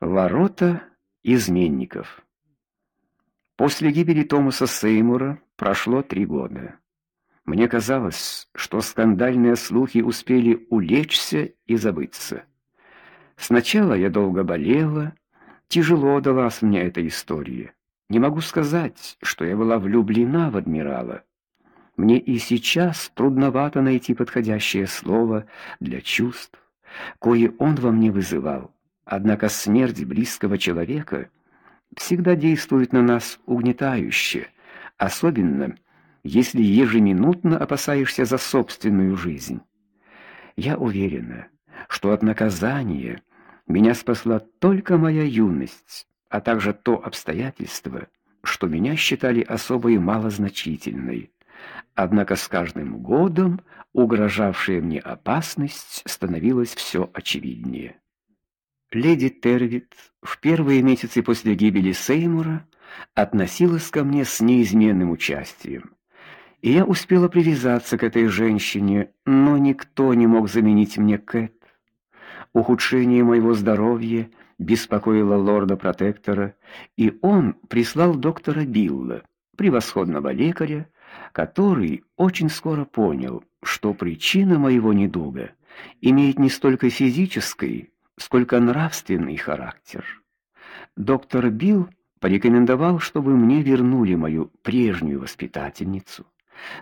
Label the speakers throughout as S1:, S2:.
S1: Ворота изменников. После гибели Томаса Сеймура прошло три года. Мне казалось, что скандальные слухи успели улечься и забыться. Сначала я долго болела, тяжело далась мне эта история. Не могу сказать, что я была влюблена в адмирала. Мне и сейчас трудновато найти подходящее слово для чувств, кое он во мне вызывал. Однако смерть близкого человека всегда действует на нас угнетающе, особенно если ежеминутно опасаешься за собственную жизнь. Я уверена, что от наказания меня спасла только моя юность, а также то обстоятельство, что меня считали особой малозначительной. Однако с каждым годом угрожавшая мне опасность становилась все очевиднее. Леди Тервит в первые месяцы после гибели Сеймура относилась ко мне с неизменным участием. И я успела привязаться к этой женщине, но никто не мог заменить мне Кэт. Ухудшение моего здоровья беспокоило лорда-протектора, и он прислал доктора Билла, превосходного лекаря, который очень скоро понял, что причина моего недуга имеет не столько физический, сколько нравственный характер. Доктор Билл порекомендовал, чтобы мне вернули мою прежнюю воспитательницу.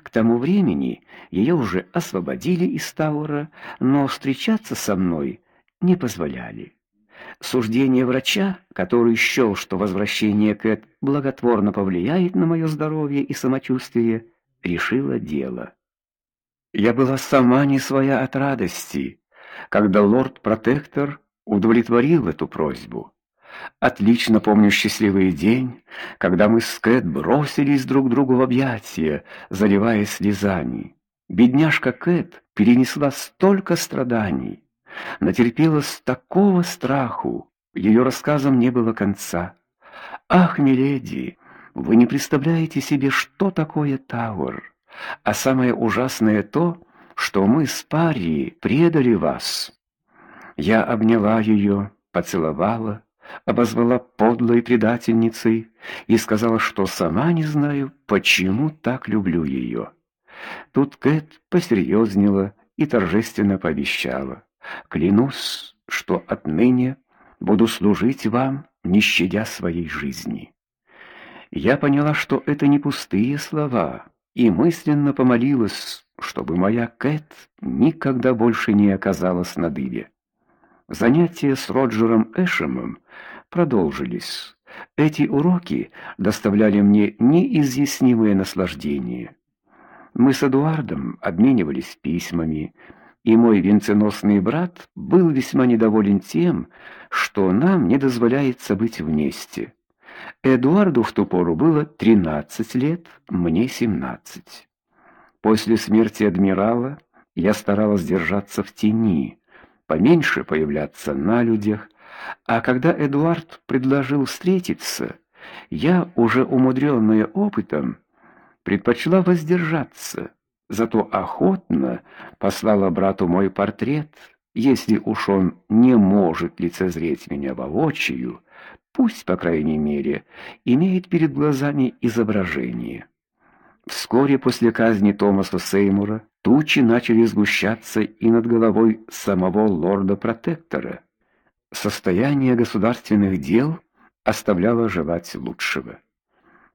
S1: К тому времени ее уже освободили из Таура, но встречаться со мной не позволяли. Суждение врача, который счел, что возвращение Кэт благотворно повлияет на мое здоровье и самочувствие, решило дело. Я была сама не своя от радости, когда лорд-протектор удовлетворил эту просьбу. Отлично помню счастливый день, когда мы с Кэт бросились друг другу в объятия, заливаясь слезами. Бедняжка Кэт перенесла столько страданий, натерпелась такого страху, ее рассказам не было конца. Ах, миледи, вы не представляете себе, что такое Тауэр. А самое ужасное то, что мы с Пари предали вас. Я обняла ее, поцеловала, обозвала подлой предательницей и сказала, что сама не знаю, почему так люблю ее. Тут Кэт посерьезнела и торжественно пообещала: "Клянусь, что отныне буду служить вам, не щадя своей жизни". Я поняла, что это не пустые слова, и мысленно помолилась, чтобы моя Кэт никогда больше не оказалась на дыбе. Занятия с Роджером Эшемом продолжились. Эти уроки доставляли мне неизъяснимое наслаждение. Мы с Эдуардом обменивались письмами, и мой венценосный брат был весьма недоволен тем, что нам не дозволяется быть вместе. Эдуарду в ту пору было 13 лет, мне 17. После смерти адмирала я старалась держаться в тени поменьше появляться на людях, а когда Эдуард предложил встретиться, я, уже умудренная опытом, предпочла воздержаться, зато охотно послала брату мой портрет. Если уж он не может лицезреть меня воочию, пусть, по крайней мере, имеет перед глазами изображение. Вскоре после казни Томаса Сеймура тучи начали сгущаться и над головой самого лорда-протектора. Состояние государственных дел оставляло желать лучшего.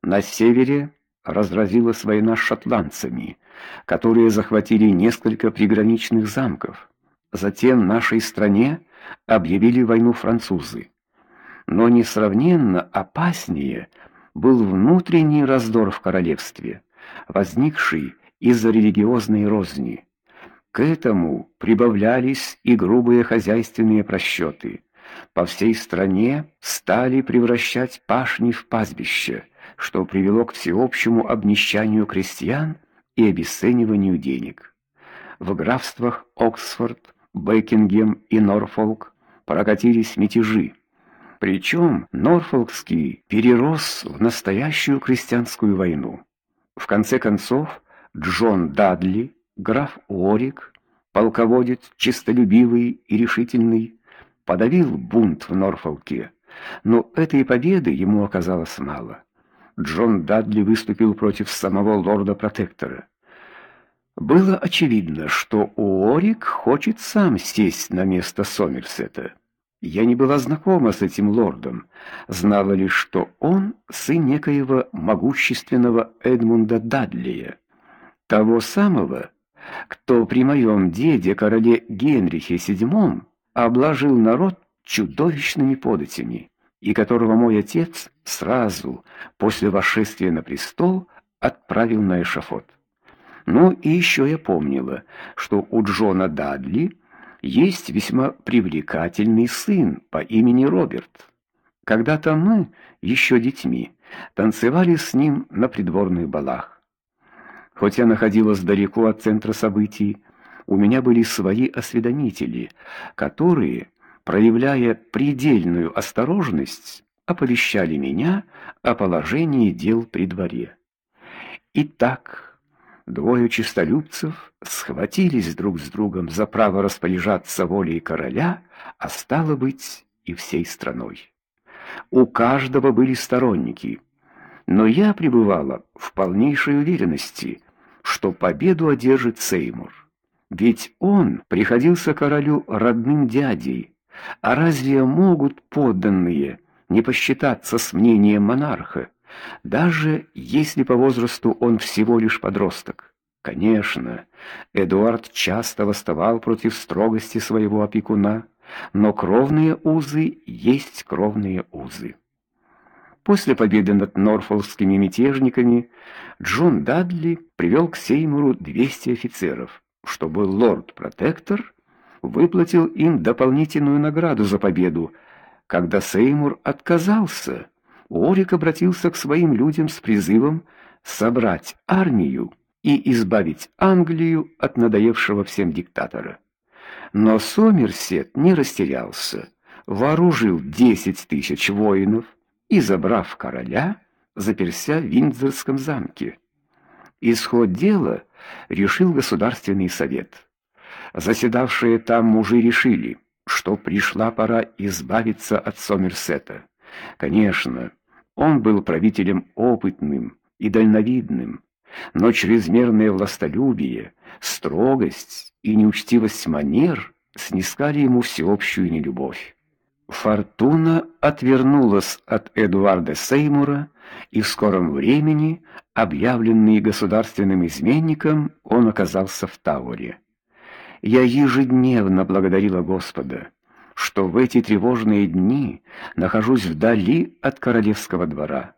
S1: На севере разразилась война с шотландцами, которые захватили несколько приграничных замков. Затем нашей стране объявили войну французы. Но несравненно опаснее был внутренний раздор в королевстве возникший из-за религиозной розни. К этому прибавлялись и грубые хозяйственные просчеты. По всей стране стали превращать пашни в пастбища, что привело к всеобщему обнищанию крестьян и обесцениванию денег. В графствах Оксфорд, Бекингем и Норфолк прокатились мятежи. Причем Норфолкский перерос в настоящую крестьянскую войну. В конце концов, Джон Дадли, граф Уорик, полководец чистолюбивый и решительный, подавил бунт в Норфолке, но этой победы ему оказалось мало. Джон Дадли выступил против самого лорда-протектора. Было очевидно, что Уорик хочет сам сесть на место Сомерсета. Я не была знакома с этим лордом, знала лишь, что он сын некоего могущественного Эдмунда Дадлия, того самого, кто при моем деде короле Генрихе VII обложил народ чудовищными податями, и которого мой отец сразу после восшествия на престол отправил на эшафот. Ну и еще я помнила, что у Джона Дадли есть весьма привлекательный сын по имени Роберт. Когда-то мы, еще детьми, танцевали с ним на придворных балах. Хоть я находилась далеко от центра событий, у меня были свои осведомители, которые, проявляя предельную осторожность, оповещали меня о положении дел при дворе. Итак, Двое чистолюбцев схватились друг с другом за право распоряжаться волей короля, а стало быть и всей страной. У каждого были сторонники, но я пребывала в полнейшей уверенности, что победу одержит Сеймур. Ведь он приходился королю родным дядей, а разве могут подданные не посчитаться с мнением монарха? даже если по возрасту он всего лишь подросток. Конечно, Эдуард часто восставал против строгости своего опекуна, но кровные узы есть кровные узы. После победы над норфолкскими мятежниками Джон Дадли привел к Сеймуру 200 офицеров, чтобы лорд-протектор выплатил им дополнительную награду за победу, когда Сеймур отказался Орик обратился к своим людям с призывом собрать армию и избавить Англию от надоевшего всем диктатора. Но Сомерсет не растерялся, вооружил десять тысяч воинов и, забрав короля, заперся в Виндзорском замке. Исход дела решил Государственный совет. Заседавшие там мужи решили, что пришла пора избавиться от Сомерсета. Конечно, он был правителем опытным и дальновидным, но чрезмерное властолюбие, строгость и неучтивость манер снискали ему всеобщую нелюбовь. Фортуна отвернулась от Эдуарда Сеймура, и в скором времени, объявленный государственным изменником, он оказался в Тауре. Я ежедневно благодарила Господа что в эти тревожные дни нахожусь вдали от королевского двора.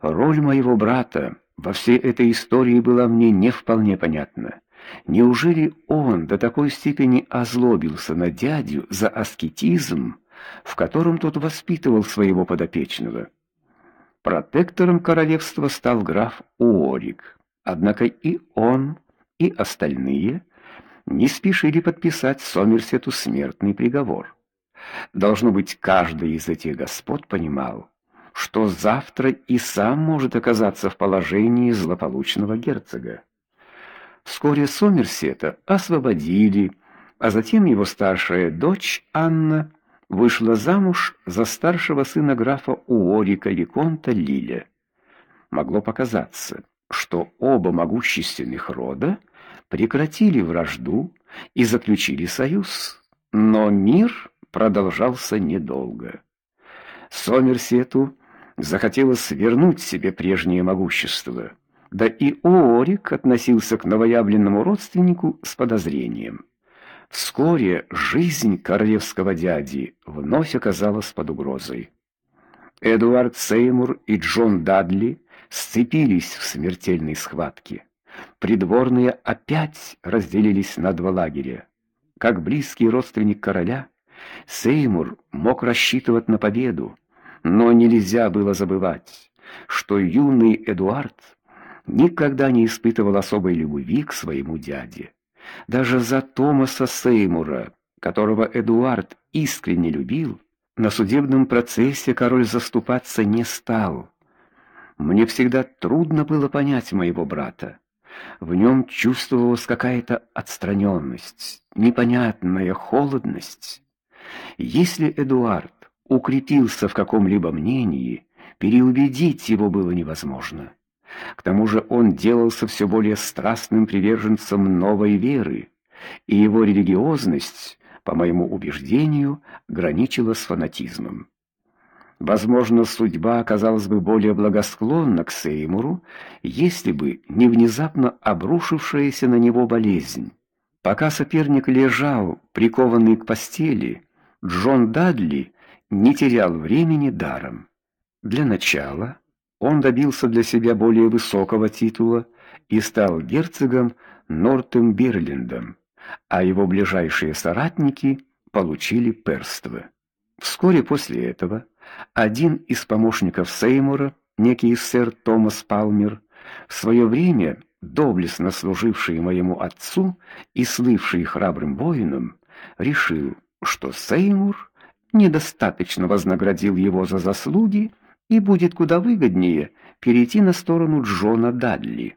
S1: Роль моего брата во всей этой истории была мне не вполне понятна. Неужели он до такой степени озлобился на дядю за аскетизм, в котором тот воспитывал своего подопечного? Протектором королевства стал граф Уорик. Однако и он, и остальные не спешили подписать Сомерсету смертный приговор. Должно быть, каждый из этих господ понимал, что завтра и сам может оказаться в положении злополучного герцога. Вскоре Сомерсета освободили, а затем его старшая дочь Анна вышла замуж за старшего сына графа Уорика виконта Лиля. Могло показаться, что оба могущественных рода прекратили вражду и заключили союз, но мир продолжался недолго. Сомерсету захотелось вернуть себе прежнее могущество. Да и Орик относился к новоявленному родственнику с подозрением. Вскоре жизнь королевского дяди вновь оказалась под угрозой. Эдуард Сеймур и Джон Дадли сцепились в смертельной схватке. Придворные опять разделились на два лагеря. Как близкий родственник короля, Сеймур мог рассчитывать на победу, но нельзя было забывать, что юный Эдуард никогда не испытывал особой любви к своему дяде. Даже за Томаса Сеймура, которого Эдуард искренне любил, на судебном процессе король заступаться не стал. Мне всегда трудно было понять моего брата. В нем чувствовалась какая-то отстраненность, непонятная холодность. Если Эдуард укрепился в каком-либо мнении, переубедить его было невозможно. К тому же он делался все более страстным приверженцем новой веры, и его религиозность, по моему убеждению, граничила с фанатизмом. Возможно, судьба оказалась бы более благосклонна к Сеймуру, если бы не внезапно обрушившаяся на него болезнь. Пока соперник лежал, прикованный к постели, Джон Дадли не терял времени даром. Для начала он добился для себя более высокого титула и стал герцогом Нортемберлендом, а его ближайшие соратники получили перство. Вскоре после этого один из помощников Сеймура, некий сэр Томас Палмер, в свое время доблестно служивший моему отцу и слывший храбрым воином, решил, что Сеймур недостаточно вознаградил его за заслуги и будет куда выгоднее перейти на сторону Джона Дадли.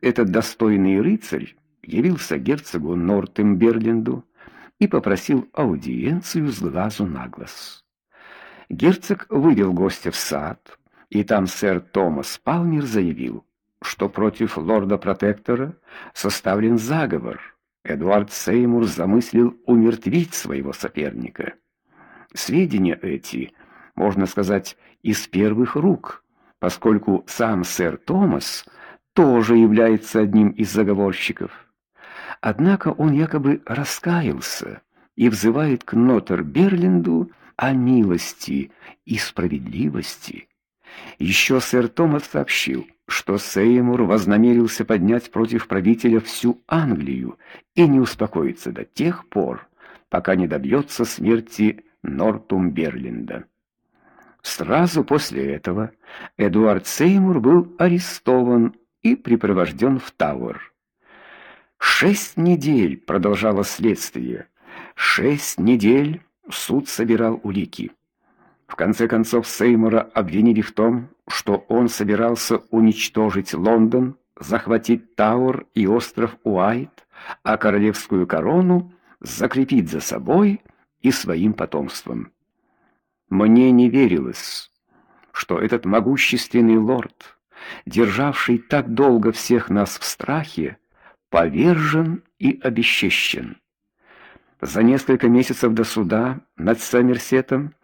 S1: Этот достойный рыцарь явился герцогу Нортемберленду и попросил аудиенцию с глазу на глаз. Герцог вывел гостя в сад, и там сэр Томас Палмер заявил, что против лорда-протектора составлен заговор. Эдуард Сеймур замыслил умертвить своего соперника. Сведения эти, можно сказать, из первых рук, поскольку сам сэр Томас тоже является одним из заговорщиков. Однако он якобы раскаялся и взывает к Нотер Берленду о милости и справедливости. Еще сэр Томас сообщил, что Сеймур вознамерился поднять против правителя всю Англию и не успокоится до тех пор, пока не добьется смерти Нортумберленда. Сразу после этого Эдуард Сеймур был арестован и препровожден в Тауэр. Шесть недель продолжалось следствие. Шесть недель суд собирал улики. В конце концов Сеймура обвинили в том, что он собирался уничтожить Лондон, захватить Тауэр и остров Уайт, а королевскую корону закрепить за собой и своим потомством. Мне не верилось, что этот могущественный лорд, державший так долго всех нас в страхе, повержен и обесчещен. За несколько месяцев до суда над Сомерсетом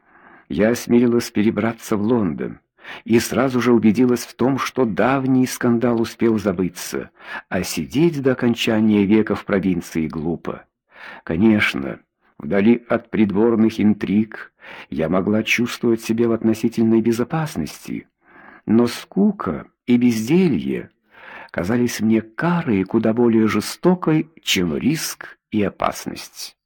S1: я осмелилась перебраться в Лондон и сразу же убедилась в том, что давний скандал успел забыться, а сидеть до окончания века в провинции глупо. Конечно, вдали от придворных интриг я могла чувствовать себя в относительной безопасности, но скука и безделье казались мне карой куда более жестокой, чем риск и опасность.